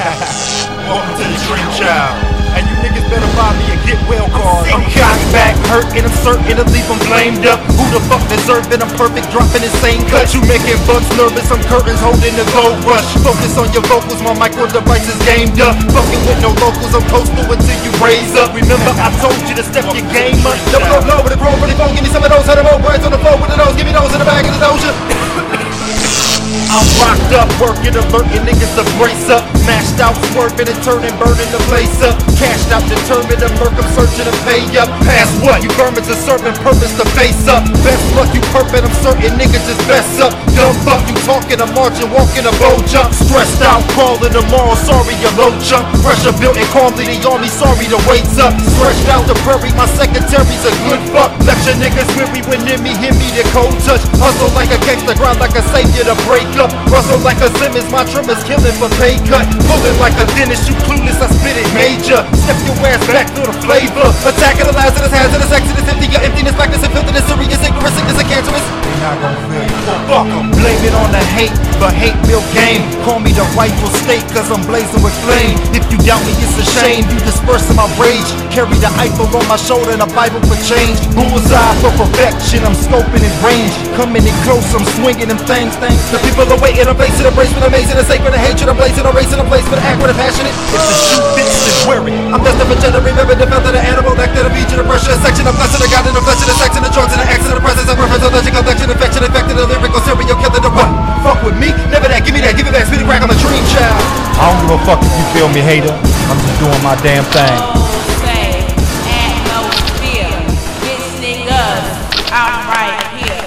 Welcome to the Dream Child. And you niggas better buy me a get well card. I'm cocked back, hurt, and I'm certain to leave them flamed up. Who the fuck deserve it? I'm perfect, dropping insane cut. You making buns nervous, I'm curtains holding the gold rush. Focus on your vocals, my micro device is gamed up. Fucking with no locals, I'm postal until you raise up. Remember, I told you to step your game up. Double up low with a grow really phone. Give me some of those, had them old birds on the floor with the nose. Give me those in the bag of the doja. I'm rocked up, working, alerting niggas to brace up. Mashed out, swerving and turning, burning the place up. Cashed out, determined to murk, I'm searching to pay up. Past what? You vermins are serving purpose to face up. Best luck, you perfect, I'm certain niggas just best up. Dumb fuck, you talking, I'm marching, walking a bow jump. Stressed out, crawling tomorrow, sorry, you low jump. Pressure building calmly, the army, sorry, the wait's up. Stretched out the prairie, my secretary's a good fuck. Lecture niggas weary when near me, hit me, the cold touch. Hustle like a gangster, grind like a savior to break up. Rustle like a Simmons, my trimmers killing for pay cut. Pulling like a dentist, you clueless, I spit it major. Step your ass back through the flavor. Attacking the last of this hazardous your emptiness, blackness, and filthiness, serious ignorance, sickness, and cancerous. They not gonna feel you. Fuck 'em. Blame it on the hate, but hate will game. Call me the rightful state, cause I'm blazing with flame. If you doubt me, it's a shame. You dispersing my rage. Carry the Eiffel on my shoulder and a Bible for change. Bullseye for perfection, I'm scoping in range. Coming in close, I'm swinging them things, things. The people are waiting, I'm facing a brace with amazing and sacred and hatred. I'm blazing, I'm racing, a place for the accurate passionate. It's the shoe weary. I'm destined for gender, remember the filth of the animal, neck to the beach, and the pressure, a section of blessing, a god, flesh inflection, a section of drugs, and the acts of the presence, a reference, a logic, affection, infection, infected, a lyrical serial killer, the what? Fuck with me? Never that, give me that, give it back, spit it back, I'm a dream child. I don't give a fuck if you feel me, hater. I'm just doing my damn thing. Say, at no fear, this nigger, I'm right here.